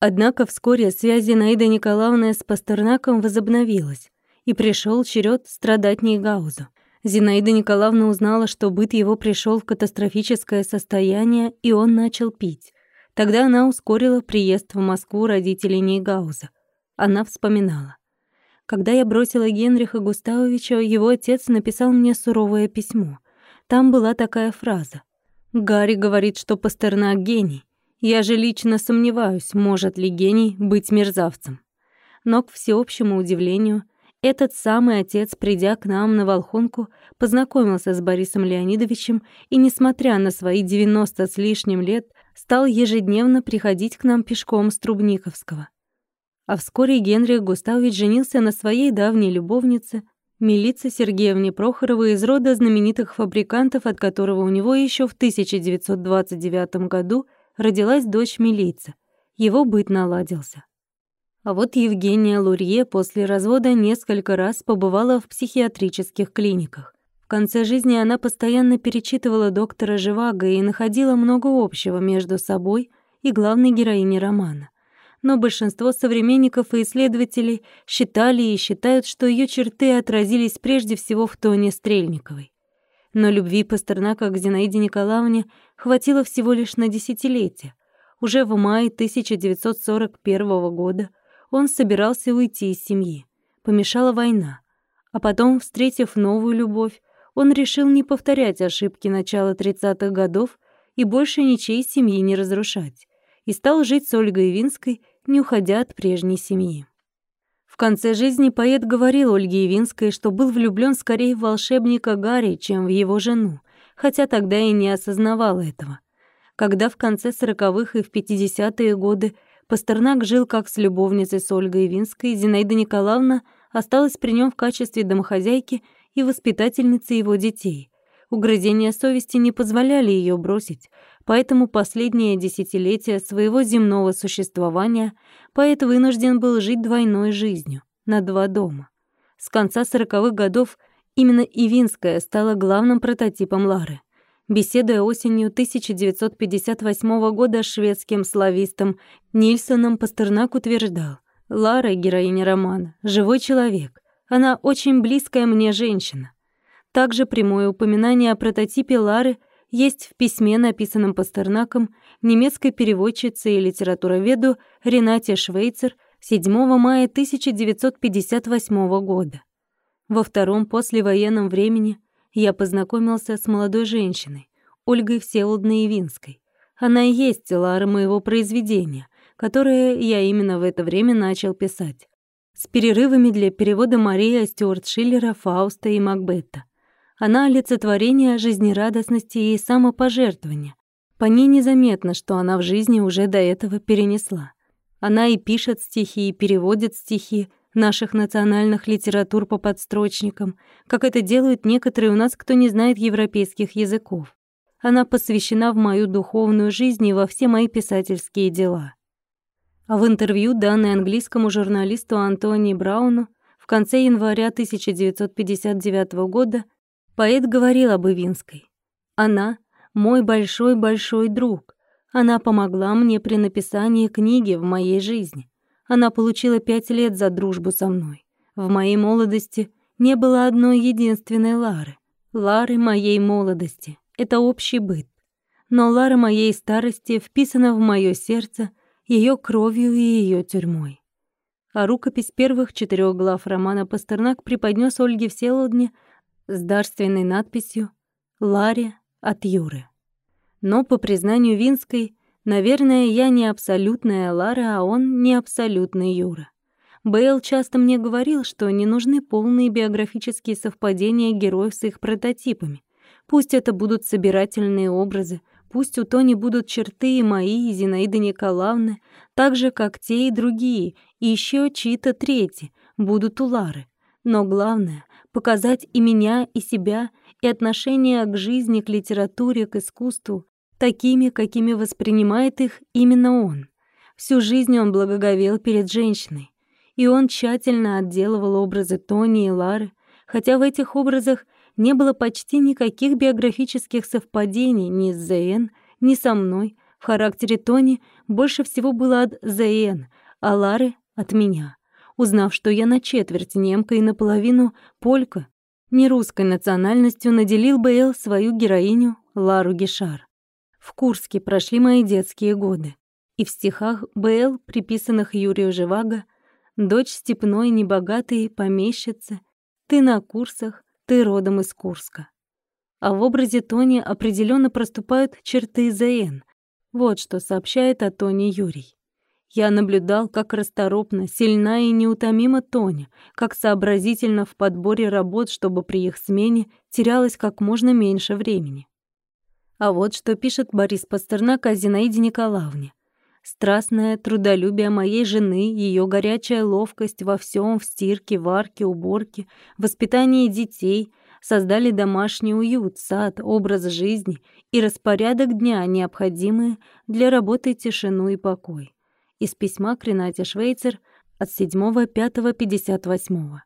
Однако вскоре связь Зинаиды Николаевны с Пастернаком возобновилась, и пришел черед страдать Нейгаузу. Зинаида Николаевна узнала, что быт его пришел в катастрофическое состояние, и он начал пить. Тогда она ускорила приезд в Москву родителей Нейгауза. Она вспоминала. Когда я бросила Генриха Густавовича, его отец написал мне суровое письмо. Там была такая фраза. «Гарри говорит, что Пастернак гений. Я же лично сомневаюсь, может ли гений быть мерзавцем». Но, к всеобщему удивлению, этот самый отец, придя к нам на Волхонку, познакомился с Борисом Леонидовичем и, несмотря на свои 90 с лишним лет, стал ежедневно приходить к нам пешком с Трубниковского. А вскоре Генрих Густавович женился на своей давней любовнице, Милице Сергеевне Прохоровой из рода знаменитых фабрикантов, от которого у него еще в 1929 году родилась дочь Милица. Его быт наладился. А вот Евгения Лурье после развода несколько раз побывала в психиатрических клиниках. В конце жизни она постоянно перечитывала доктора Живаго и находила много общего между собой и главной героиней романа. Но большинство современников и исследователей считали и считают, что ее черты отразились прежде всего в тоне Стрельниковой. Но любви Пастернака к Зинаиде Николаевне хватило всего лишь на десятилетие. Уже в мае 1941 года он собирался уйти из семьи. Помешала война. А потом, встретив новую любовь, он решил не повторять ошибки начала 30-х годов и больше ничьей семьи не разрушать, и стал жить с Ольгой Винской, не уходя от прежней семьи. Конце жизни поэт говорил Ольге Явинской, что был влюблён скорее в волшебника Гарри, чем в его жену, хотя тогда и не осознавал этого. Когда в конце сороковых и в 50-е годы Пастернак жил как с любовницей с Ольгой Явинской, Зинаида Николаевна осталась при нем в качестве домохозяйки и воспитательницы его детей. Угрызения совести не позволяли ее бросить, поэтому последнее десятилетие своего земного существования поэт вынужден был жить двойной жизнью, на два дома. С конца сороковых годов именно Ивинская стала главным прототипом Лары. Беседуя осенью 1958 года с шведским славистом Нильсоном, Пастернак утверждал, «Лара, героиня романа, живой человек, она очень близкая мне женщина. Также прямое упоминание о прототипе Лары есть в письме, написанном Пастернаком немецкой переводчице и литературоведу Ренате Швейцер 7 мая 1958 года. Во втором послевоенном времени я познакомился с молодой женщиной, Ольгой Всеволодной Явинской. Она и есть Лара моего произведения, которое я именно в это время начал писать с перерывами для перевода Марии Стюарт Шиллера, Фауста и Макбета. Она олицетворение жизнерадостности и самопожертвования. По ней незаметно, что она в жизни уже до этого перенесла. Она и пишет стихи, и переводит стихи наших национальных литератур по подстрочникам, как это делают некоторые у нас, кто не знает европейских языков. Она посвящена в мою духовную жизнь и во все мои писательские дела. А в интервью, данной английскому журналисту Антони Брауну в конце января 1959 года, поэт говорил об Ивинской. «Она — мой большой-большой друг. Она помогла мне при написании книги в моей жизни. Она получила пять лет за дружбу со мной. В моей молодости не было одной единственной Лары. Лары моей молодости — это общий быт. Но Лара моей старости вписана в мое сердце ее кровью и ее тюрьмой. А рукопись первых четырех глав романа Пастернак преподнес Ольге Всеволодне с дарственной надписью «Ларе от Юры». Но, по признанию Винской, наверное, я не абсолютная Лара, а он не абсолютный Юра. Бейл часто мне говорил, что не нужны полные биографические совпадения героев с их прототипами. Пусть это будут собирательные образы, Пусть у Тони будут черты и мои, и Зинаиды Николаевны, так же, как те и другие, и еще чьи-то третьи, будут у Лары. Но главное — показать и меня, и себя, и отношение к жизни, к литературе, к искусству, такими, какими воспринимает их именно он. Всю жизнь он благоговел перед женщиной, и он тщательно отделывал образы Тони и Лары, хотя в этих образах — не было почти никаких биографических совпадений ни с ЗН, ни со мной, в характере Тони больше всего было от Зейн, а Лары — от меня. Узнав, что я на четверть немка и наполовину полька, не русской национальностью наделил Бейл свою героиню Лару Гишар. В Курске прошли мои детские годы, и в стихах Бейл, приписанных Юрию Живаго, дочь степной небогатой помещицы, ты на курсах, ты родом из Курска. А в образе Тони определенно проступают черты ЗН. Вот что сообщает о Тони Юрий. Я наблюдал, как расторопно, сильна и неутомима Тоня, как сообразительно в подборе работ, чтобы при их смене терялось как можно меньше времени. А вот что пишет Борис Пастернак о Зинаиде Николаевне. Страстное трудолюбие моей жены, ее горячая ловкость во всем, в стирке, варке, уборке, воспитании детей создали домашний уют, сад, образ жизни и распорядок дня, необходимые для работы тишину и покой из письма к Ренате Швейцер от 7.5.58.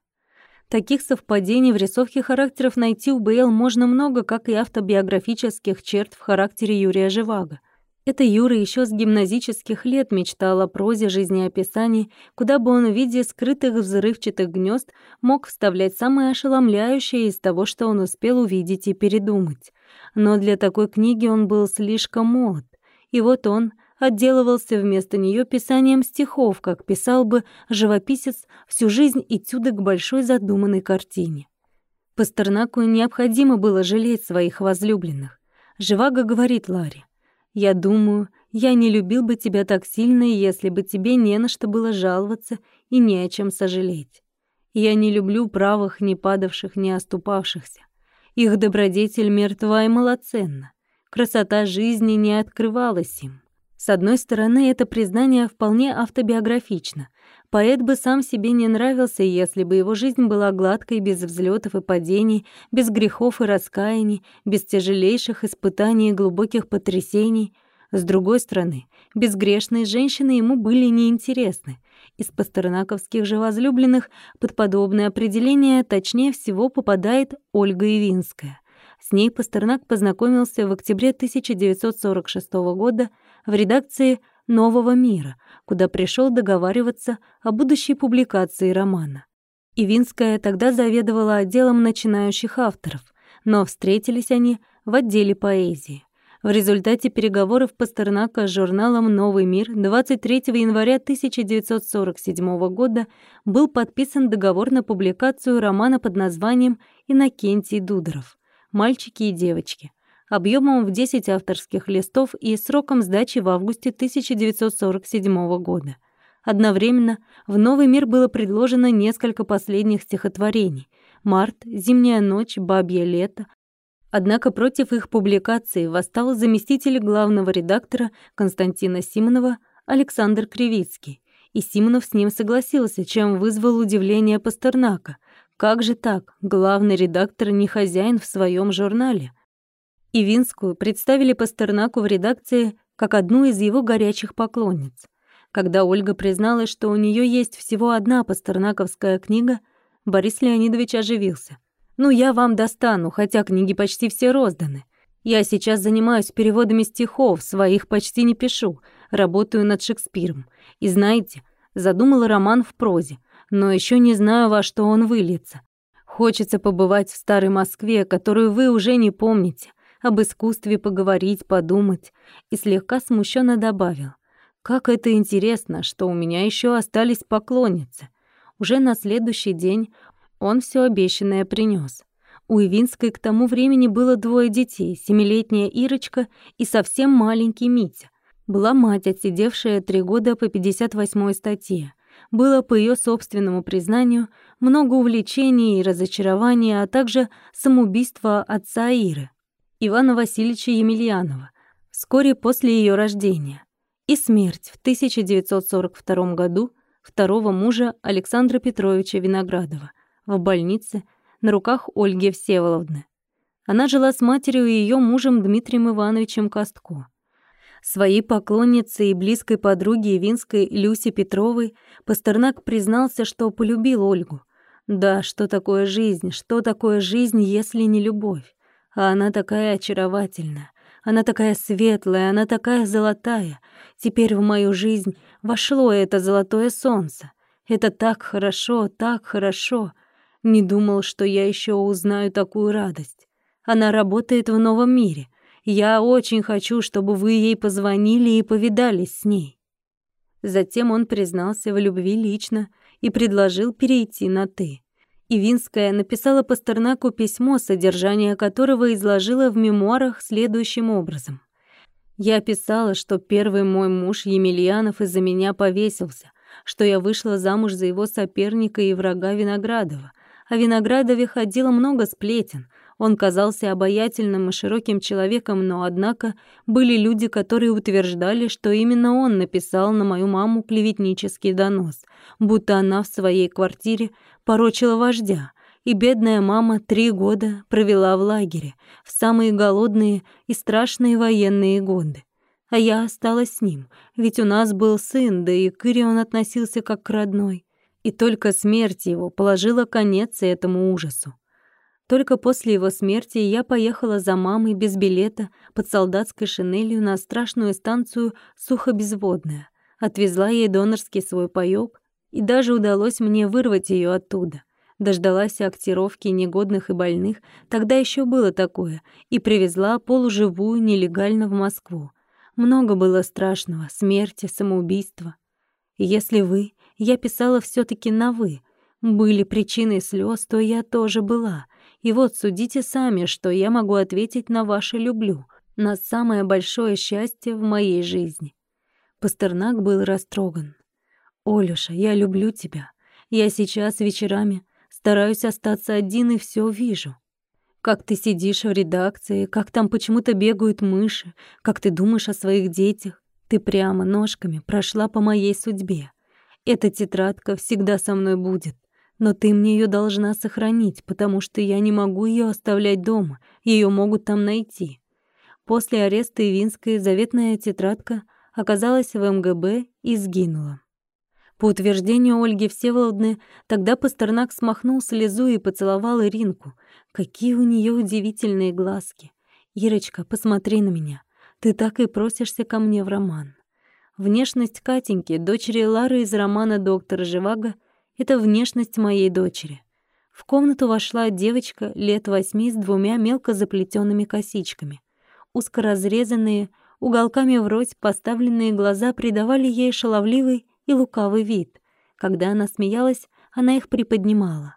Таких совпадений в рисовке характеров найти у Бейл можно много, как и автобиографических черт в характере Юрия Живаго. Это Юра еще с гимназических лет мечтал о прозе жизнеописаний, куда бы он в виде скрытых взрывчатых гнезд мог вставлять самое ошеломляющее из того, что он успел увидеть и передумать. Но для такой книги он был слишком молод. И вот он, отделывался вместо нее писанием стихов, как писал бы живописец всю жизнь этюды к большой задуманной картине. Пастернаку необходимо было жалеть своих возлюбленных. Живаго говорит Ларе, «Я думаю, я не любил бы тебя так сильно, если бы тебе не на что было жаловаться и не о чем сожалеть. Я не люблю правых, не падавших, не оступавшихся. Их добродетель мертва и малоценна. Красота жизни не открывалась им. С одной стороны, это признание вполне автобиографично. Поэт бы сам себе не нравился, если бы его жизнь была гладкой, без взлетов и падений, без грехов и раскаяний, без тяжелейших испытаний и глубоких потрясений. С другой стороны, безгрешные женщины ему были неинтересны. Из пастернаковских же возлюбленных под подобное определение точнее всего попадает Ольга Ивинская. С ней Пастернак познакомился в октябре 1946 года в редакции «Нового мира», куда пришел договариваться о будущей публикации романа. Ивинская тогда заведовала отделом начинающих авторов, но встретились они в отделе поэзии. В результате переговоров Пастернака с журналом «Новый мир» 23 января 1947 года был подписан договор на публикацию романа под названием «Иннокентий Дудоров. Мальчики и девочки», объемом в 10 авторских листов и сроком сдачи в августе 1947 года. Одновременно в «Новый мир» было предложено несколько последних стихотворений «Март», «Зимняя ночь», «Бабье лето». Однако против их публикации восстал заместитель главного редактора Константина Симонова Александр Кривицкий, и Симонов с ним согласился, чем вызвал удивление Пастернака. Как же так? Главный редактор не хозяин в своем журнале. Ивинскую представили Пастернаку в редакции как одну из его горячих поклонниц. Когда Ольга призналась, что у нее есть всего одна пастернаковская книга, Борис Леонидович оживился. «Ну, я вам достану, хотя книги почти все розданы. Я сейчас занимаюсь переводами стихов, своих почти не пишу, работаю над Шекспиром. И знаете, задумала роман в прозе, но еще не знаю, во что он выльется. Хочется побывать в старой Москве, которую вы уже не помните, об искусстве поговорить, подумать, и слегка смущенно добавил. «Как это интересно, что у меня еще остались поклонницы». Уже на следующий день он все обещанное принес. У Ивинской к тому времени было двое детей, семилетняя Ирочка и совсем маленький Митя. Была мать, отсидевшая три года по 58-й статье. Было, по ее собственному признанию, много увлечений и разочарований, а также самоубийство отца Иры. Ивана Васильевича Емельянова вскоре после ее рождения и смерть в 1942 году второго мужа Александра Петровича Виноградова в больнице на руках Ольги Всеволодны. Она жила с матерью и ее мужем Дмитрием Ивановичем Костко. Своей поклоннице и близкой подруге Винской Люсе Петровой Пастернак признался, что полюбил Ольгу. Да, что такое жизнь, что такое жизнь, если не любовь? А она такая очаровательная, Она такая светлая, она такая золотая. Теперь в мою жизнь вошло это золотое солнце. Это так хорошо, так хорошо. Не думал, что я еще узнаю такую радость. Она работает в новом мире. Я очень хочу, чтобы вы ей позвонили и повидались с ней. Затем он признался в любви лично и предложил перейти на «ты». Ивинская написала Пастернаку письмо, содержание которого изложила в мемуарах следующим образом. «Я писала, что первый мой муж Емельянов из-за меня повесился, что я вышла замуж за его соперника и врага Виноградова. О Виноградове ходило много сплетен, он казался обаятельным и широким человеком, но, однако, были люди, которые утверждали, что именно он написал на мою маму клеветнический донос, будто она в своей квартире порочила вождя, и бедная мама три года провела в лагере, в самые голодные и страшные военные годы. А я осталась с ним, ведь у нас был сын, да и к Ире он относился как к родной. И только смерть его положила конец этому ужасу. Только после его смерти я поехала за мамой без билета под солдатской шинелью на страшную станцию Сухобезводная, отвезла ей донорский свой паёк, и даже удалось мне вырвать ее оттуда. Дождалась актировки негодных и больных, тогда еще было такое, и привезла полуживую нелегально в Москву. Много было страшного, смерти, самоубийства. если вы, я писала все таки на «вы», были причиной слез, то я тоже была — и вот судите сами, что я могу ответить на ваше «люблю», на самое большое счастье в моей жизни. Пастернак был растроган. «Олюша, я люблю тебя. Я сейчас вечерами стараюсь остаться один и все вижу. Как ты сидишь в редакции, как там почему-то бегают мыши, как ты думаешь о своих детях. Ты прямо ножками прошла по моей судьбе. Эта тетрадка всегда со мной будет. Но ты мне ее должна сохранить, потому что я не могу ее оставлять дома. Ее могут там найти. После ареста Ивинской заветная тетрадка оказалась в МГБ и сгинула. По утверждению Ольги Всеволодны, тогда Пастернак смахнул слезу и поцеловал Иринку. Какие у нее удивительные глазки. «Ирочка, посмотри на меня. Ты так и просишься ко мне в роман». Внешность Катеньки, дочери Лары из романа «Доктор Живаго», это внешность моей дочери. В комнату вошла девочка лет восьми с двумя мелко заплетенными косичками. Узко разрезанные, уголками врозь поставленные глаза придавали ей шаловливый и лукавый вид. Когда она смеялась, она их приподнимала.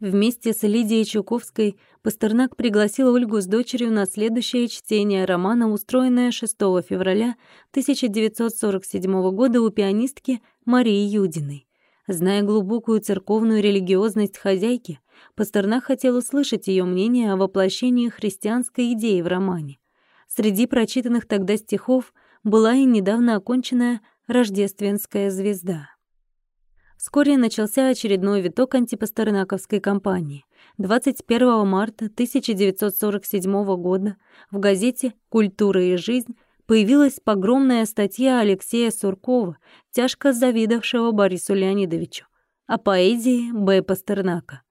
Вместе с Лидией Чуковской Пастернак пригласил Ольгу с дочерью на следующее чтение романа, устроенное 6 февраля 1947 года у пианистки Марии Юдиной. Зная глубокую церковную религиозность хозяйки, Пастернак хотел услышать ее мнение о воплощении христианской идеи в романе. Среди прочитанных тогда стихов была и недавно оконченная «Рождественская звезда». Вскоре начался очередной виток антипастернаковской кампании. 21 марта 1947 года в газете «Культура и жизнь» появилась погромная статья Алексея Суркова, тяжко завидовавшего Борису Леонидовичу, о поэзии Б. Пастернака.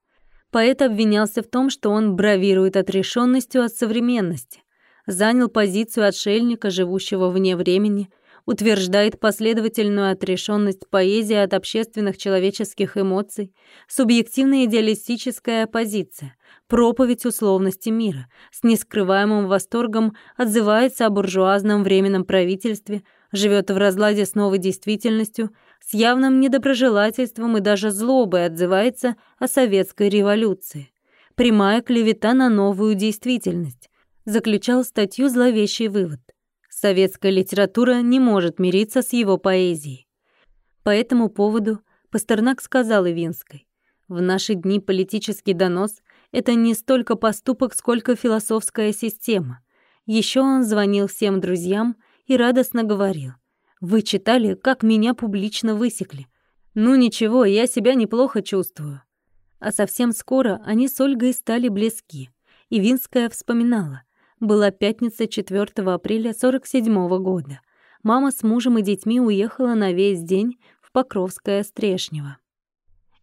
Поэт обвинялся в том, что он бравирует отрешенностью от современности, занял позицию отшельника, живущего вне времени, утверждает последовательную отрешенность поэзии от общественных человеческих эмоций, субъективная идеалистическая оппозиция, проповедь условности мира, с нескрываемым восторгом отзывается о буржуазном временном правительстве, живет в разладе с новой действительностью, с явным недоброжелательством и даже злобой отзывается о советской революции. Прямая клевета на новую действительность. Заключал статью зловещий вывод. Советская литература не может мириться с его поэзией. По этому поводу Пастернак сказал Ивинской, «В наши дни политический донос это не столько поступок, сколько философская система. Еще он звонил всем друзьям и радостно говорил. «Вы читали, как меня публично высекли? Ну ничего, я себя неплохо чувствую». А совсем скоро они с Ольгой стали близки. И Винская вспоминала. Была пятница 4 апреля 47 -го года. Мама с мужем и детьми уехала на весь день в Покровское Стрешнево.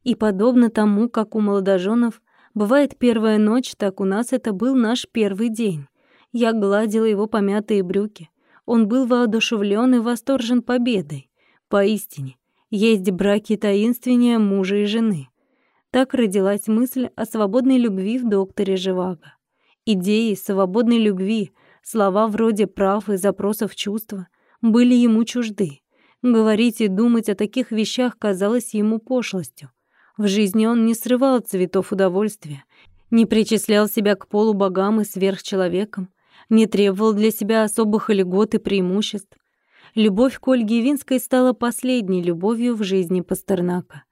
И подобно тому, как у молодоженов Бывает первая ночь, так у нас это был наш первый день. Я гладила его помятые брюки. Он был воодушевлен и восторжен победой. Поистине, есть браки таинственнее мужа и жены. Так родилась мысль о свободной любви в докторе Живаго. Идеи свободной любви, слова вроде прав и запросов чувства были ему чужды. Говорить и думать о таких вещах казалось ему пошлостью. В жизни он не срывал цветов удовольствия, не причислял себя к полубогам и сверхчеловекам, не требовал для себя особых льгот и преимуществ. Любовь к Ольге Винской стала последней любовью в жизни Пастернака.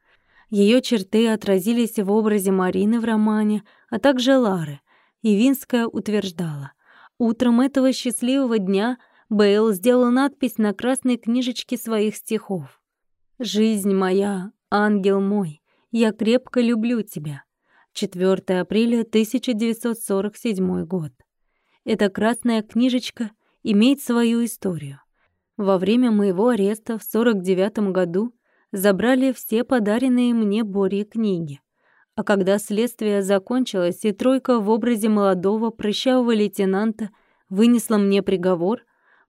Ее черты отразились в образе Марины в романе, а также Лары. И Винская утверждала, утром этого счастливого дня Бейл сделал надпись на красной книжечке своих стихов. «Жизнь моя, ангел мой, я крепко люблю тебя». 4 апреля 1947 год. Эта красная книжечка имеет свою историю. Во время моего ареста в 49 году забрали все подаренные мне Борье книги. А когда следствие закончилось, и тройка в образе молодого прыщавого лейтенанта вынесла мне приговор,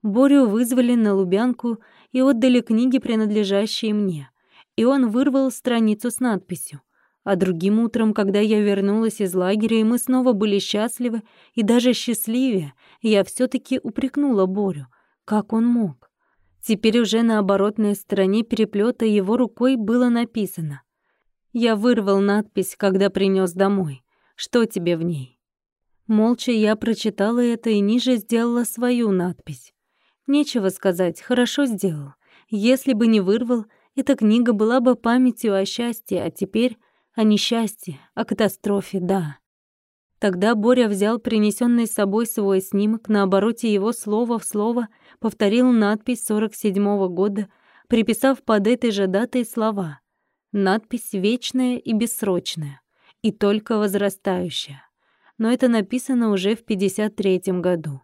Борю вызвали на Лубянку и отдали книги, принадлежащие мне. И он вырвал страницу с надписью. А другим утром, когда я вернулась из лагеря, и мы снова были счастливы, и даже счастливее, я все таки упрекнула Борю. Как он мог? Теперь уже на оборотной стороне переплета его рукой было написано. Я вырвал надпись, когда принес домой. Что тебе в ней? Молча я прочитала это и ниже сделала свою надпись. Нечего сказать, хорошо сделал. Если бы не вырвал, эта книга была бы памятью о счастье, а теперь о несчастье, о катастрофе, да. Тогда Боря взял принесенный с собой свой снимок, на обороте его слово в слово повторил надпись 47-го года, приписав под этой же датой слова. Надпись вечная и бессрочная, и только возрастающая. Но это написано уже в 53-м году.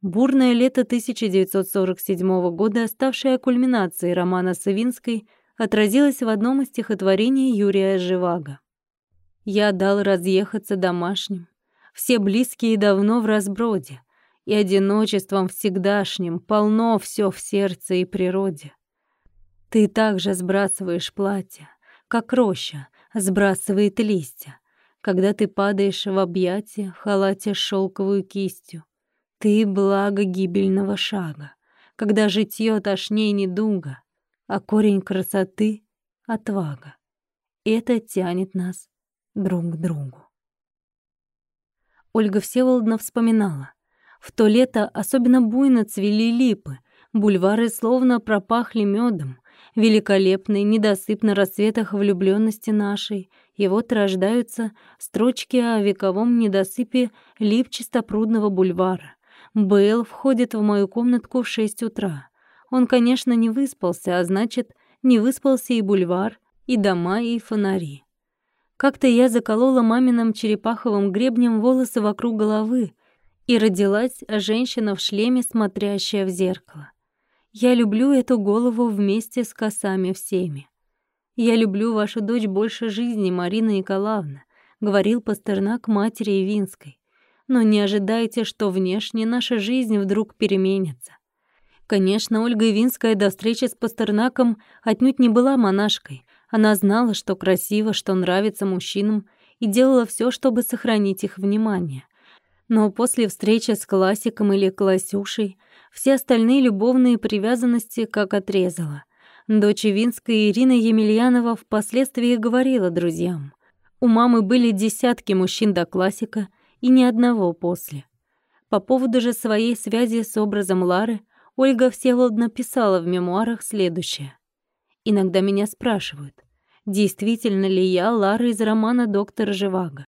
Бурное лето 1947 года, ставшее кульминацией романа Савинской, отразилось в одном из стихотворений Юрия Живаго. Я дал разъехаться домашним, все близкие давно в разброде, и одиночеством всегдашним полно все в сердце и природе. Ты также сбрасываешь платье, как роща сбрасывает листья, когда ты падаешь в объятия, халате шелковую кистью. Ты благо гибельного шага, когда житье тошней недуга, а корень красоты — отвага. Это тянет нас друг к другу. Ольга Всеволодна вспоминала. В то лето особенно буйно цвели липы, бульвары словно пропахли медом, великолепный недосып на рассветах влюбленности нашей, и вот рождаются строчки о вековом недосыпе лип-чистопрудного бульвара. Бейл входит в мою комнатку в шесть утра. Он, конечно, не выспался, а значит, не выспался и бульвар, и дома, и фонари. Как-то я заколола маминым черепаховым гребнем волосы вокруг головы, и родилась женщина в шлеме, смотрящая в зеркало. Я люблю эту голову вместе с косами всеми. Я люблю вашу дочь больше жизни, Марина Николаевна, говорил Пастернак матери Винской. Но не ожидайте, что внешне наша жизнь вдруг переменится. Конечно, Ольга Винская до встречи с Пастернаком отнюдь не была монашкой, она знала, что красиво, что нравится мужчинам, и делала все, чтобы сохранить их внимание. Но после встречи с классиком или классюшей все остальные любовные привязанности как отрезала. Дочь Винская Ирина Емельянова впоследствии говорила друзьям. У мамы были десятки мужчин до классика и ни одного после. По поводу же своей связи с образом Лары Ольга Всеволодна писала в мемуарах следующее. Иногда меня спрашивают, действительно ли я Лара из романа «Доктор Живаго».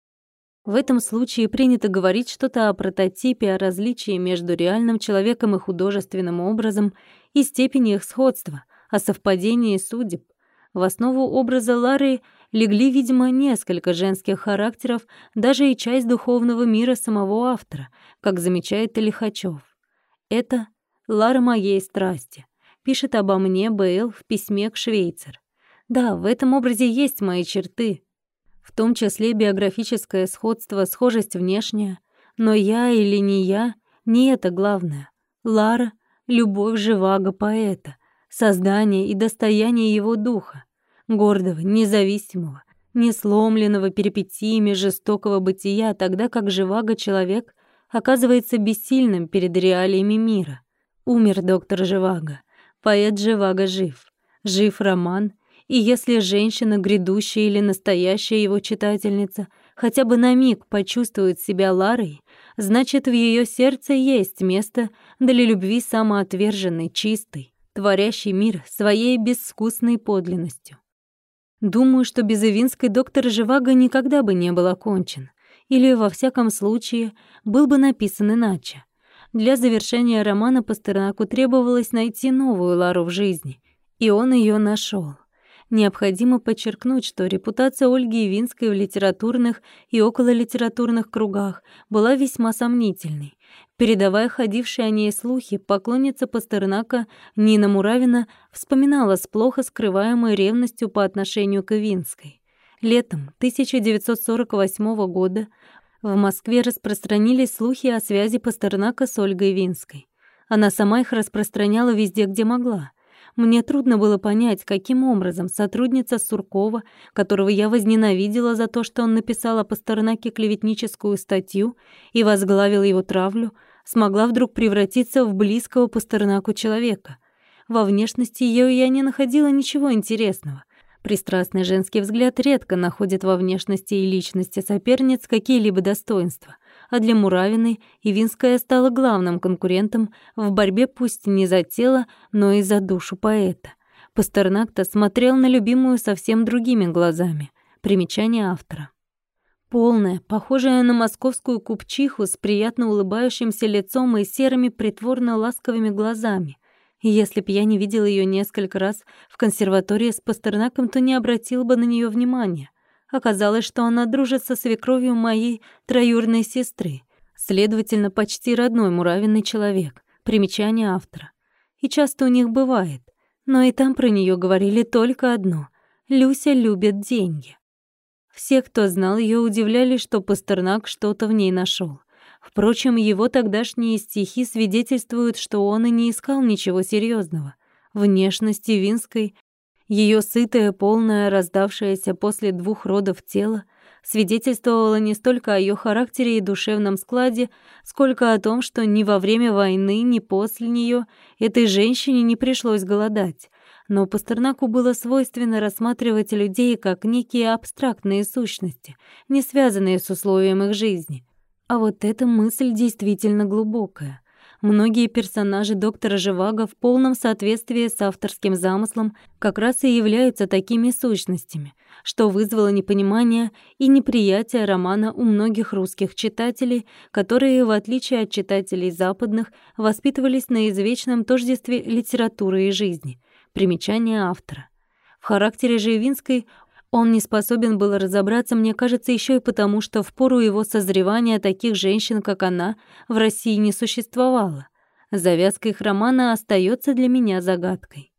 В этом случае принято говорить что-то о прототипе, о различии между реальным человеком и художественным образом и степени их сходства, о совпадении судеб. В основу образа Лары легли, видимо, несколько женских характеров, даже и часть духовного мира самого автора, как замечает Лихачев. Это Лара моей страсти пишет обо мне Бейл в письме к Швейцер. Да, в этом образе есть мои черты, в том числе биографическое сходство, схожесть внешняя, но я или не я Не это главное. Лара — любовь живаго поэта, создание и достояние его духа, гордого, независимого, не сломленного перипетиями жестокого бытия, тогда как живаго человек оказывается бессильным перед реалиями мира. Умер доктор Живаго, поэт Живаго жив, жив роман, и если женщина, грядущая или настоящая его читательница, хотя бы на миг почувствует себя Ларой, значит, в ее сердце есть место для любви самоотверженной, чистой, творящей мир своей безвкусной подлинностью. Думаю, что без Ивинской доктор Живаго никогда бы не был окончен, или, во всяком случае, был бы написан иначе. Для завершения романа Пастернаку требовалось найти новую Лару в жизни, и он ее нашел. Необходимо подчеркнуть, что репутация Ольги Ивинской в литературных и окололитературных кругах была весьма сомнительной, Передавая ходившие о ней слухи, поклонница Пастернака Нина Муравина вспоминала с плохо скрываемой ревностью по отношению к Ивинской. Летом 1948 года в Москве распространились слухи о связи Пастернака с Ольгой Ивинской. Она сама их распространяла везде, где могла. Мне трудно было понять, каким образом сотрудница Суркова, которого я возненавидела за то, что он написал о Пастернаке клеветническую статью и возглавил его травлю, смогла вдруг превратиться в близкого Пастернаку человека. Во внешности ее я не находила ничего интересного. Пристрастный женский взгляд редко находит во внешности и личности соперниц какие-либо достоинства, а для Муравиной Ивинская стала главным конкурентом в борьбе пусть не за тело, но и за душу поэта. Пастернак-то смотрел на любимую совсем другими глазами. Примечание автора. Полная, похожая на московскую купчиху с приятно улыбающимся лицом и серыми притворно-ласковыми глазами. И если б я не видел ее несколько раз в консерватории с Пастернаком, то не обратил бы на нее внимания. Оказалось, что она дружит со свекровью моей троюрной сестры, следовательно, почти родной муравиный человек. Примечание автора. И часто у них бывает. Но и там про нее говорили только одно — Люся любит деньги. Все, кто знал ее, удивлялись, что Пастернак что-то в ней нашел. Впрочем, его тогдашние стихи свидетельствуют, что он и не искал ничего серьезного. Внешность Винской, ее сытое, полное, раздавшееся после двух родов тело, свидетельствовало не столько о ее характере и душевном складе, сколько о том, что ни во время войны, ни после нее этой женщине не пришлось голодать, но Пастернаку было свойственно рассматривать людей как некие абстрактные сущности, не связанные с условием их жизни. А вот эта мысль действительно глубокая. Многие персонажи доктора Живаго в полном соответствии с авторским замыслом как раз и являются такими сущностями, что вызвало непонимание и неприятие романа у многих русских читателей, которые, в отличие от читателей западных, воспитывались на извечном тождестве литературы и жизни — Примечание автора. В характере Живинской он не способен был разобраться, мне кажется, еще и потому, что в пору его созревания таких женщин, как она, в России не существовало. Завязка их романа остается для меня загадкой.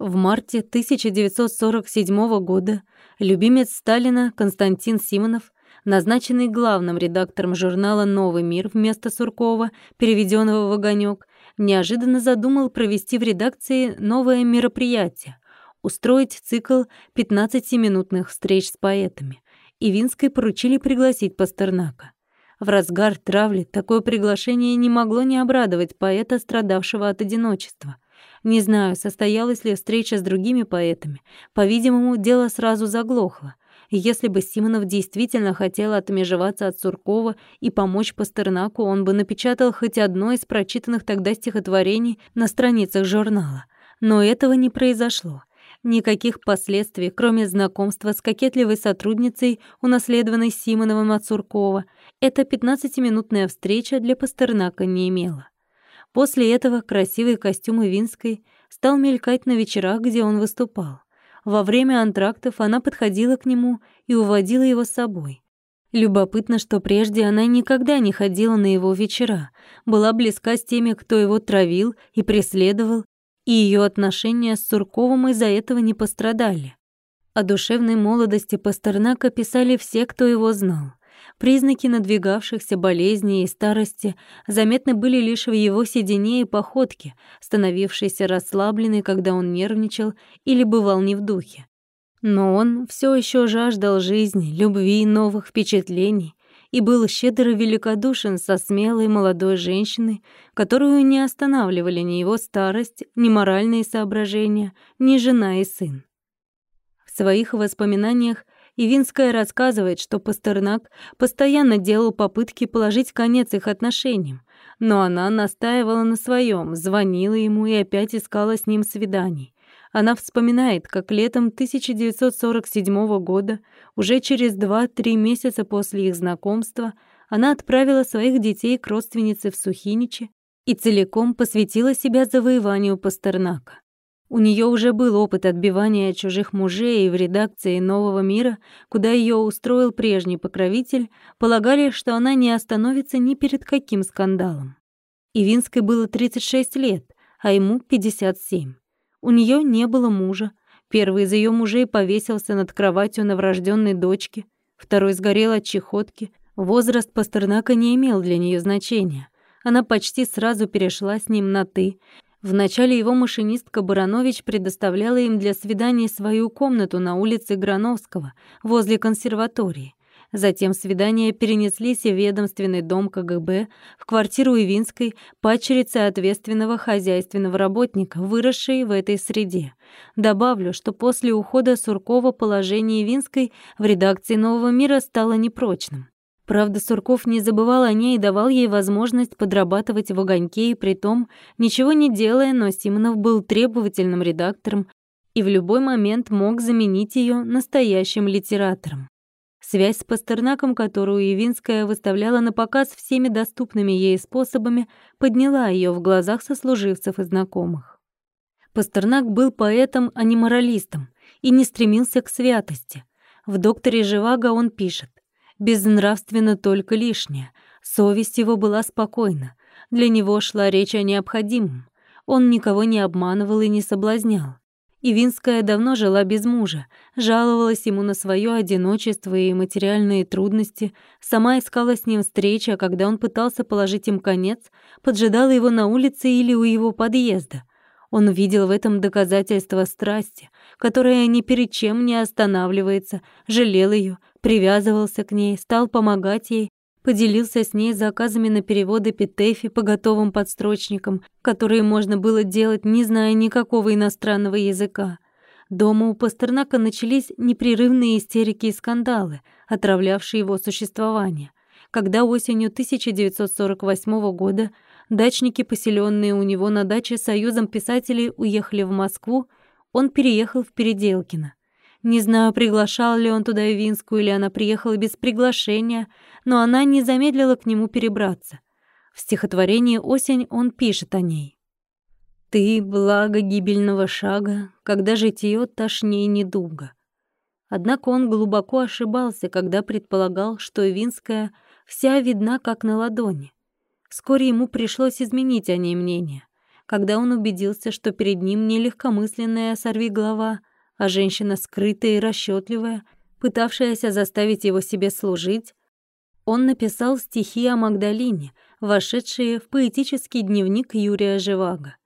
В марте 1947 года любимец Сталина Константин Симонов, назначенный главным редактором журнала «Новый мир» вместо Суркова, переведенного в «Огонёк», неожиданно задумал провести в редакции новое мероприятие — устроить цикл 15-минутных встреч с поэтами. И Винской поручили пригласить Пастернака. В разгар травли такое приглашение не могло не обрадовать поэта, страдавшего от одиночества. Не знаю, состоялась ли встреча с другими поэтами. По-видимому, дело сразу заглохло. Если бы Симонов действительно хотел отмежеваться от Суркова и помочь Пастернаку, он бы напечатал хоть одно из прочитанных тогда стихотворений на страницах журнала. Но этого не произошло. Никаких последствий, кроме знакомства с кокетливой сотрудницей, унаследованной Симоновым от Суркова, эта 15-минутная встреча для Пастернака не имела. После этого красивый костюм Ивинской стал мелькать на вечерах, где он выступал. Во время антрактов она подходила к нему и уводила его с собой. Любопытно, что прежде она никогда не ходила на его вечера, была близка с теми, кто его травил и преследовал, и ее отношения с Сурковым из-за этого не пострадали. О душевной молодости Пастернака писали все, кто его знал. Признаки надвигавшихся болезней и старости заметны были лишь в его седине и походке, становившейся расслабленной, когда он нервничал или бывал не в духе. Но он все еще жаждал жизни, любви и новых впечатлений и был щедро великодушен со смелой молодой женщиной, которую не останавливали ни его старость, ни моральные соображения, ни жена и сын. В своих воспоминаниях Ивинская рассказывает, что Пастернак постоянно делал попытки положить конец их отношениям, но она настаивала на своем, звонила ему и опять искала с ним свиданий. Она вспоминает, как летом 1947 года, уже через 2-3 месяца после их знакомства, она отправила своих детей к родственнице в Сухиничи и целиком посвятила себя завоеванию Пастернака. У нее уже был опыт отбивания чужих мужей, и в редакции «Нового мира», куда ее устроил прежний покровитель, полагали, что она не остановится ни перед каким скандалом. Ивинской было 36 лет, а ему 57. У нее не было мужа. Первый из ее мужей повесился над кроватью новорожденной дочки, второй сгорел от чехотки. Возраст Пастернака не имел для нее значения. Она почти сразу перешла с ним на «ты», Вначале его машинистка Баранович предоставляла им для свиданий свою комнату на улице Грановского, возле консерватории. Затем свидания перенеслись в ведомственный дом КГБ, в квартиру Ивинской, падчерицы ответственного хозяйственного работника, выросшей в этой среде. Добавлю, что после ухода Суркова положение Ивинской в редакции «Нового мира» стало непрочным. Правда, Сурков не забывал о ней и давал ей возможность подрабатывать в огоньке, и притом, ничего не делая, но Симонов был требовательным редактором и в любой момент мог заменить ее настоящим литератором. Связь с Пастернаком, которую Явинская выставляла на показ всеми доступными ей способами, подняла ее в глазах сослуживцев и знакомых. Пастернак был поэтом, а не моралистом, и не стремился к святости. В «Докторе Живаго» он пишет Безнравственно только лишнее. Совесть его была спокойна. Для него шла речь о необходимом. Он никого не обманывал и не соблазнял. Ивинская давно жила без мужа, жаловалась ему на свое одиночество и материальные трудности, сама искала с ним встречи, а когда он пытался положить им конец, поджидала его на улице или у его подъезда. Он видел в этом доказательство страсти, которая ни перед чем не останавливается, жалел ее, привязывался к ней, стал помогать ей, поделился с ней заказами на переводы Петефи по готовым подстрочникам, которые можно было делать, не зная никакого иностранного языка. Дома у Пастернака начались непрерывные истерики и скандалы, отравлявшие его существование. Когда осенью 1948 года дачники, поселенные у него на даче Союзом писателей, уехали в Москву, он переехал в Переделкино. Не знаю, приглашал ли он туда Винскую или она приехала без приглашения, но она не замедлила к нему перебраться. В стихотворении «Осень» он пишет о ней. «Ты — благо гибельного шага, когда житьё тошней недуга». Однако он глубоко ошибался, когда предполагал, что Винская вся видна как на ладони. Вскоре ему пришлось изменить о ней мнение когда он убедился, что перед ним не легкомысленная сорвиголова, а женщина скрытая и расчетливая, пытавшаяся заставить его себе служить, он написал стихи о Магдалине, вошедшие в поэтический дневник Юрия Живаго.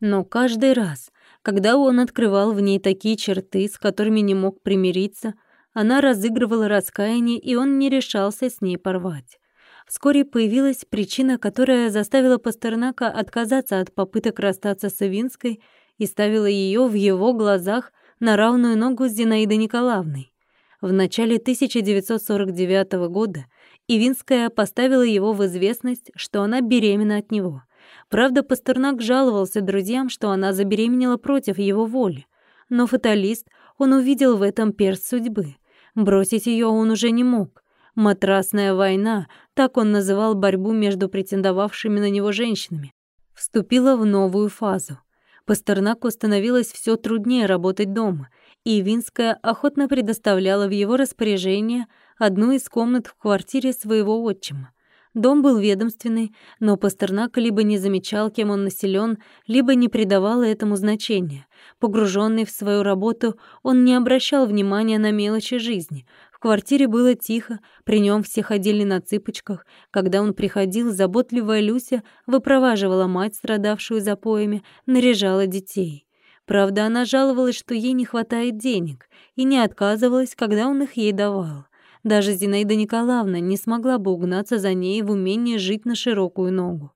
Но каждый раз, когда он открывал в ней такие черты, с которыми не мог примириться, она разыгрывала раскаяние, и он не решался с ней порвать. Вскоре появилась причина, которая заставила Пастернака отказаться от попыток расстаться с Ивинской и ставила ее в его глазах на равную ногу с Зинаидой Николаевной. В начале 1949 года Ивинская поставила его в известность, что она беременна от него. Правда, Пастернак жаловался друзьям, что она забеременела против его воли. Но фаталист, он увидел в этом перст судьбы. Бросить ее он уже не мог. Матрасная война, так он называл борьбу между претендовавшими на него женщинами, вступила в новую фазу. Пастернаку становилось все труднее работать дома, и Винская охотно предоставляла в его распоряжение одну из комнат в квартире своего отчима. Дом был ведомственный, но Пастернак либо не замечал, кем он населен, либо не придавал этому значения. Погруженный в свою работу, он не обращал внимания на мелочи жизни, квартире было тихо, при нем все ходили на цыпочках. Когда он приходил, заботливая Люся выпроваживала мать, страдавшую запоями, наряжала детей. Правда, она жаловалась, что ей не хватает денег, и не отказывалась, когда он их ей давал. Даже Зинаида Николаевна не смогла бы угнаться за ней в умении жить на широкую ногу.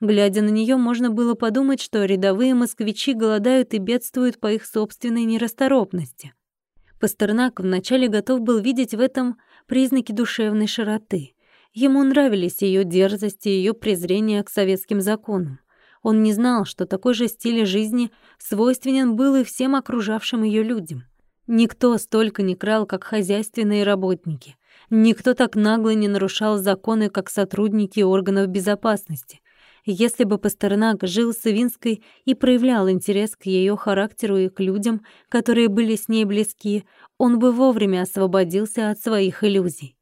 Глядя на нее, можно было подумать, что рядовые москвичи голодают и бедствуют по их собственной нерасторопности. Пастернак вначале готов был видеть в этом признаки душевной широты. Ему нравились ее дерзость и ее презрение к советским законам. Он не знал, что такой же стиль жизни свойственен был и всем окружавшим ее людям. Никто столько не крал, как хозяйственные работники. Никто так нагло не нарушал законы, как сотрудники органов безопасности. Если бы Пастернак жил с Савинской и проявлял интерес к ее характеру и к людям, которые были с ней близки, он бы вовремя освободился от своих иллюзий.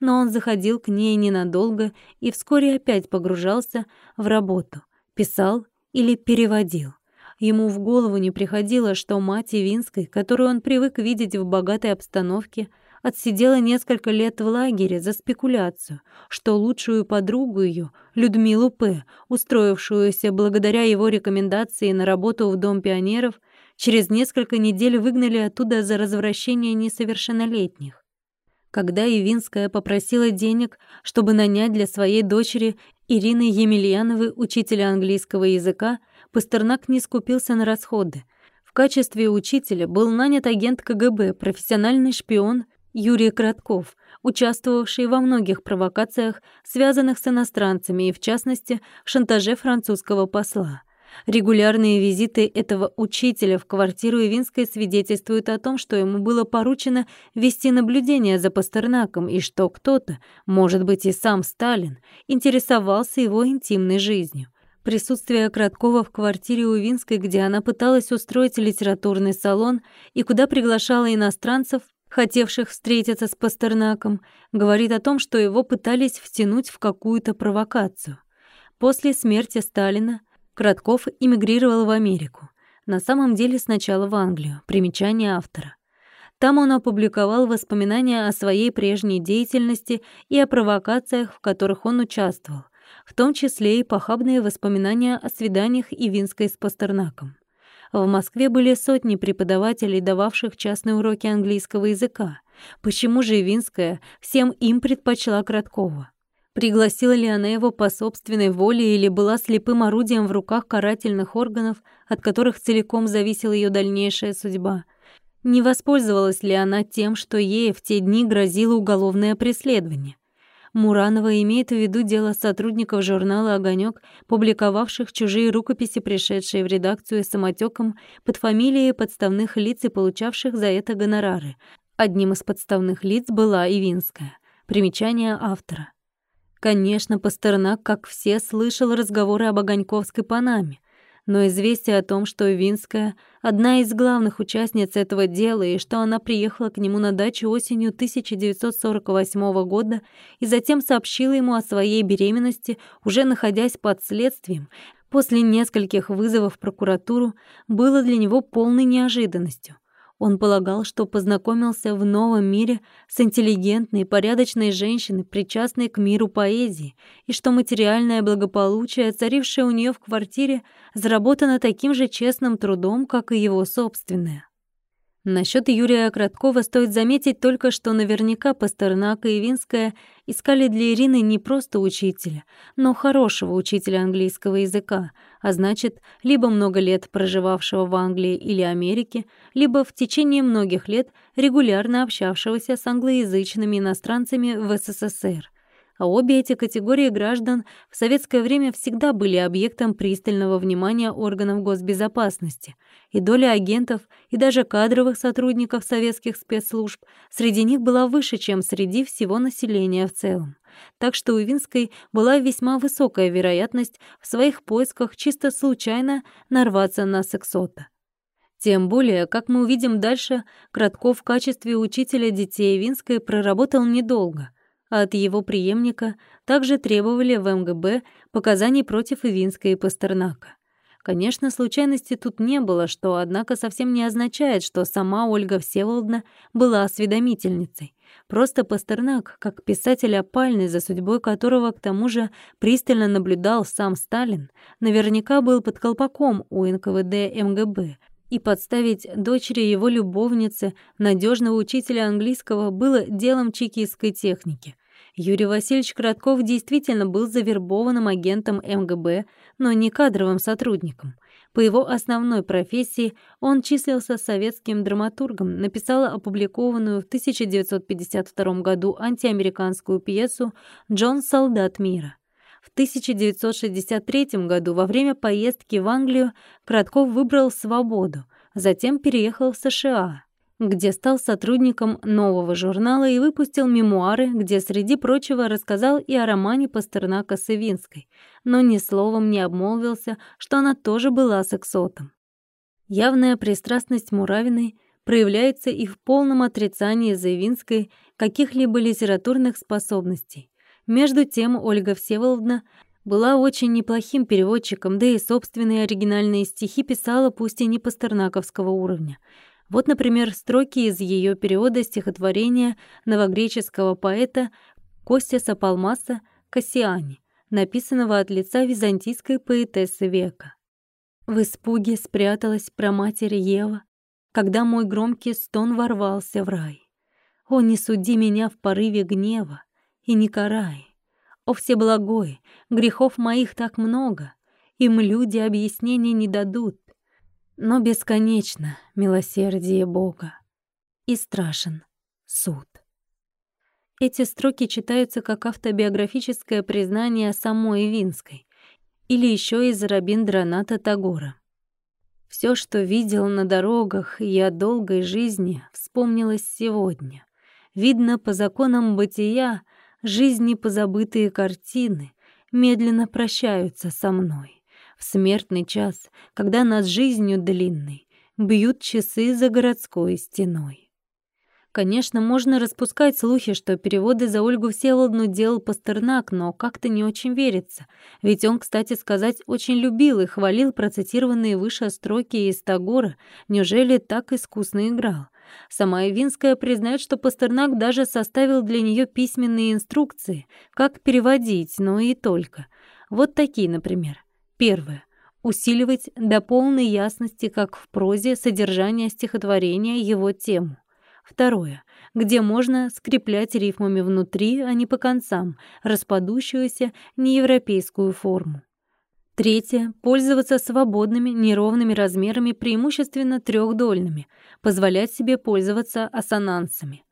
Но он заходил к ней ненадолго и вскоре опять погружался в работу, писал или переводил. Ему в голову не приходило, что мать Ивинской, которую он привык видеть в богатой обстановке, отсидела несколько лет в лагере за спекуляцию, что лучшую подругу ее, Людмилу П., устроившуюся благодаря его рекомендации на работу в Дом пионеров, через несколько недель выгнали оттуда за развращение несовершеннолетних. Когда Ивинская попросила денег, чтобы нанять для своей дочери Ирины Емельяновой учителя английского языка, Пастернак не скупился на расходы. В качестве учителя был нанят агент КГБ, профессиональный шпион Юрий Кратков, участвовавший во многих провокациях, связанных с иностранцами и, в частности, шантаже французского посла. Регулярные визиты этого учителя в квартиру Ивинской свидетельствуют о том, что ему было поручено вести наблюдение за Пастернаком и что кто-то, может быть и сам Сталин, интересовался его интимной жизнью. Присутствие Краткова в квартире у Винской, где она пыталась устроить литературный салон и куда приглашала иностранцев, хотевших встретиться с Пастернаком, говорит о том, что его пытались втянуть в какую-то провокацию. После смерти Сталина Кратков эмигрировал в Америку. На самом деле сначала в Англию. Примечание автора. Там он опубликовал воспоминания о своей прежней деятельности и о провокациях, в которых он участвовал, в том числе и похабные воспоминания о свиданиях Ивинской с Пастернаком. В Москве были сотни преподавателей, дававших частные уроки английского языка. Почему же Ивинская всем им предпочла Краткова? Пригласила ли она его по собственной воле или была слепым орудием в руках карательных органов, от которых целиком зависела ее дальнейшая судьба? Не воспользовалась ли она тем, что ей в те дни грозило уголовное преследование? Муранова имеет в виду дело сотрудников журнала «Огонёк», публиковавших чужие рукописи, пришедшие в редакцию самотёком под фамилией подставных лиц и получавших за это гонорары. Одним из подставных лиц была Ивинская. Примечание автора. Конечно, Пастернак, как все, слышал разговоры об Огоньковской Панаме но известие о том, что Винская — одна из главных участниц этого дела и что она приехала к нему на дачу осенью 1948 года и затем сообщила ему о своей беременности, уже находясь под следствием, после нескольких вызовов в прокуратуру, было для него полной неожиданностью. Он полагал, что познакомился в новом мире с интеллигентной, порядочной женщиной, причастной к миру поэзии, и что материальное благополучие, царившее у нее в квартире, заработано таким же честным трудом, как и его собственное. Насчет Юрия Краткова стоит заметить только, что наверняка Пастернак и Ивинская искали для Ирины не просто учителя, но хорошего учителя английского языка, а значит, либо много лет проживавшего в Англии или Америке, либо в течение многих лет регулярно общавшегося с англоязычными иностранцами в СССР а обе эти категории граждан в советское время всегда были объектом пристального внимания органов госбезопасности, и доля агентов и даже кадровых сотрудников советских спецслужб среди них была выше, чем среди всего населения в целом. Так что у Винской была весьма высокая вероятность в своих поисках чисто случайно нарваться на сексота. Тем более, как мы увидим дальше, Кратков в качестве учителя детей Винской проработал недолго — а от его преемника также требовали в МГБ показаний против Ивинска и Пастернака. Конечно, случайности тут не было, что, однако, совсем не означает, что сама Ольга Всеволодна была осведомительницей. Просто Пастернак, как писатель опальный, за судьбой которого к тому же пристально наблюдал сам Сталин, наверняка был под колпаком у НКВД МГБ, и подставить дочери его любовницы, надежного учителя английского, было делом чекистской техники. Юрий Васильевич Кратков действительно был завербованным агентом МГБ, но не кадровым сотрудником. По его основной профессии он числился советским драматургом, написал опубликованную в 1952 году антиамериканскую пьесу «Джон — солдат мира». В 1963 году во время поездки в Англию Кратков выбрал свободу, затем переехал в США где стал сотрудником нового журнала и выпустил мемуары, где, среди прочего, рассказал и о романе Пастернака с Ивинской, но ни словом не обмолвился, что она тоже была сексотом. Явная пристрастность Муравиной проявляется и в полном отрицании Заевинской каких-либо литературных способностей. Между тем Ольга Всеволодна была очень неплохим переводчиком, да и собственные оригинальные стихи писала пусть и не пастернаковского уровня — вот, например, строки из ее перевода стихотворения новогреческого поэта Костя Сапалмаса «Кассиани», написанного от лица византийской поэтессы века. В испуге спряталась проматерь Ева, когда мой громкий стон ворвался в рай. О, не суди меня в порыве гнева и не карай. О, всеблагой, грехов моих так много, им люди объяснения не дадут. Но бесконечно милосердие Бога и страшен суд. Эти строки читаются как автобиографическое признание самой Винской или еще из Рабиндраната Тагора. Все, что видел на дорогах я долгой жизни, вспомнилось сегодня. Видно, по законам бытия, жизни позабытые картины медленно прощаются со мной. Смертный час, когда над жизнью длинной бьют часы за городской стеной. Конечно, можно распускать слухи, что переводы за Ольгу Всеволодну делал Пастернак, но как-то не очень верится. Ведь он, кстати сказать, очень любил и хвалил процитированные выше строки из Тагора. Неужели так искусно играл? Сама Ивинская признает, что Пастернак даже составил для нее письменные инструкции, как переводить, но и только. Вот такие, например. Первое. Усиливать до полной ясности, как в прозе, содержание стихотворения, его тему. Второе. Где можно скреплять рифмами внутри, а не по концам, распадущуюся неевропейскую форму. Третье. Пользоваться свободными, неровными размерами, преимущественно трехдольными. Позволять себе пользоваться ассонансами.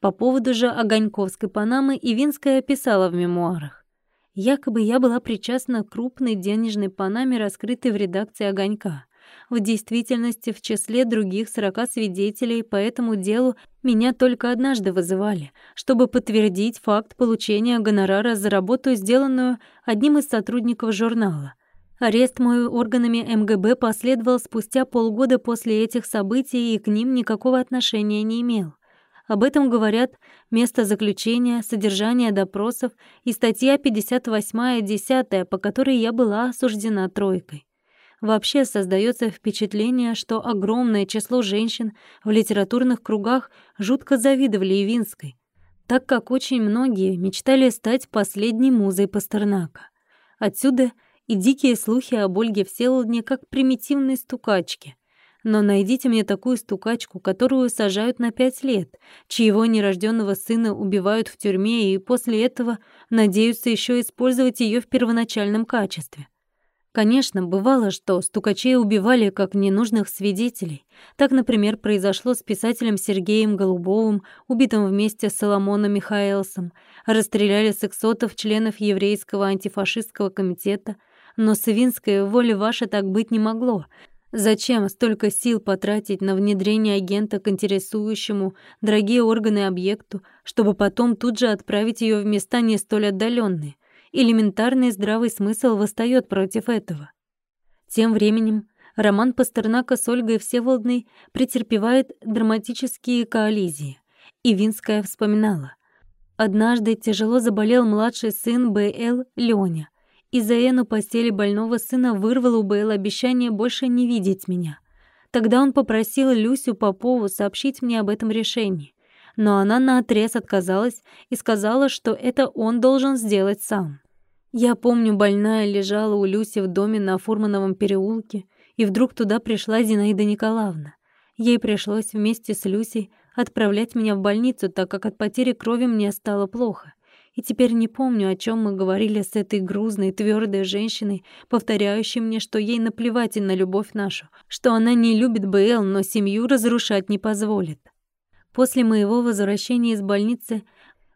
По поводу же Огоньковской Панамы Ивинская писала в мемуарах. Якобы я была причастна к крупной денежной панаме, раскрытой в редакции «Огонька». В действительности, в числе других сорока свидетелей по этому делу меня только однажды вызывали, чтобы подтвердить факт получения гонорара за работу, сделанную одним из сотрудников журнала. Арест мой органами МГБ последовал спустя полгода после этих событий и к ним никакого отношения не имел. Об этом говорят место заключения, содержание допросов и статья 58 10 по которой я была осуждена тройкой. Вообще создается впечатление, что огромное число женщин в литературных кругах жутко завидовали Ивинской, так как очень многие мечтали стать последней музой Пастернака. Отсюда и дикие слухи об Ольге Всеволодне как примитивной стукачке — но найдите мне такую стукачку, которую сажают на пять лет, чьего нерожденного сына убивают в тюрьме и после этого надеются еще использовать ее в первоначальном качестве. Конечно, бывало, что стукачей убивали как ненужных свидетелей. Так, например, произошло с писателем Сергеем Голубовым, убитым вместе с Соломоном Михаэлсом. Расстреляли сексотов, членов еврейского антифашистского комитета. Но с Ивинской воли ваша так быть не могло. Зачем столько сил потратить на внедрение агента к интересующему дорогие органы объекту, чтобы потом тут же отправить ее в места не столь отдаленные? Элементарный здравый смысл восстает против этого. Тем временем роман Пастернака с Ольгой Всеволодной претерпевает драматические коализии. И Винская вспоминала. Однажды тяжело заболел младший сын Б.Л. Лёня. И Заэн у постели больного сына вырвал у Бэйла обещание больше не видеть меня. Тогда он попросил Люсю Попову сообщить мне об этом решении. но она наотрез отказалась и сказала, что это он должен сделать сам. Я помню, больная лежала у Люси в доме на Фурмановом переулке, и вдруг туда пришла Зинаида Николаевна. Ей пришлось вместе с Люсей отправлять меня в больницу, так как от потери крови мне стало плохо. И теперь не помню, о чем мы говорили с этой грузной, твердой женщиной, повторяющей мне, что ей наплевать на любовь нашу, что она не любит БЛ, но семью разрушать не позволит. После моего возвращения из больницы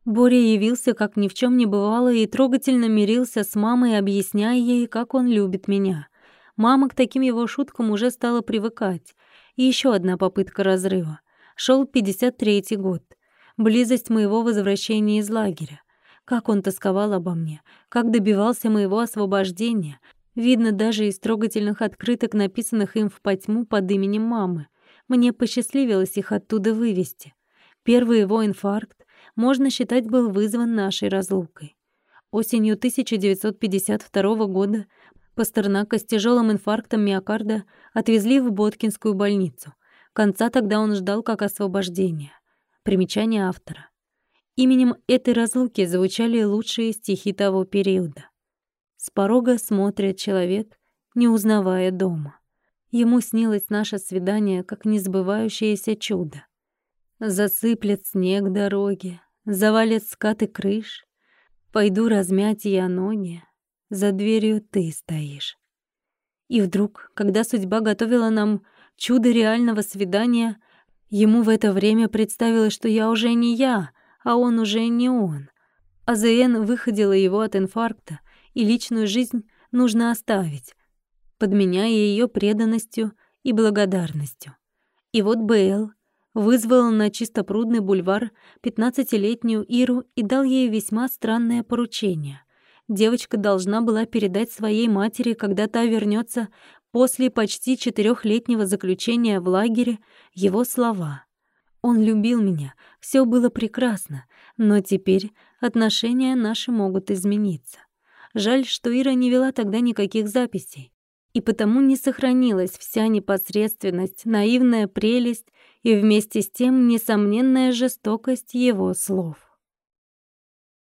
Боря явился, как ни в чем не бывало, и трогательно мирился с мамой, объясняя ей, как он любит меня. Мама к таким его шуткам уже стала привыкать. И еще одна попытка разрыва. Шел 53-й год. Близость моего возвращения из лагеря. Как он тосковал обо мне, как добивался моего освобождения. Видно даже из трогательных открыток, написанных им в потьму под именем мамы. Мне посчастливилось их оттуда вывести. Первый его инфаркт, можно считать, был вызван нашей разлукой. Осенью 1952 года Пастернака с тяжелым инфарктом миокарда отвезли в Боткинскую больницу. Конца тогда он ждал как освобождения. Примечание автора. Именем этой разлуки звучали лучшие стихи того периода. С порога смотрит человек, не узнавая дома. Ему снилось наше свидание, как несбывающееся чудо. Засыплет снег дороги, завалит скаты крыш. Пойду размять я ноги, за дверью ты стоишь. И вдруг, когда судьба готовила нам чудо реального свидания, ему в это время представилось, что я уже не я, а он уже не он. АЗН выходила его от инфаркта, и личную жизнь нужно оставить, подменяя ее преданностью и благодарностью. И вот БЛ вызвал на Чистопрудный бульвар пятнадцатилетнюю Иру и дал ей весьма странное поручение. Девочка должна была передать своей матери, когда та вернется после почти четырехлетнего заключения в лагере, его слова. «Он любил меня, все было прекрасно, но теперь отношения наши могут измениться». Жаль, что Ира не вела тогда никаких записей и потому не сохранилась вся непосредственность, наивная прелесть и вместе с тем несомненная жестокость его слов.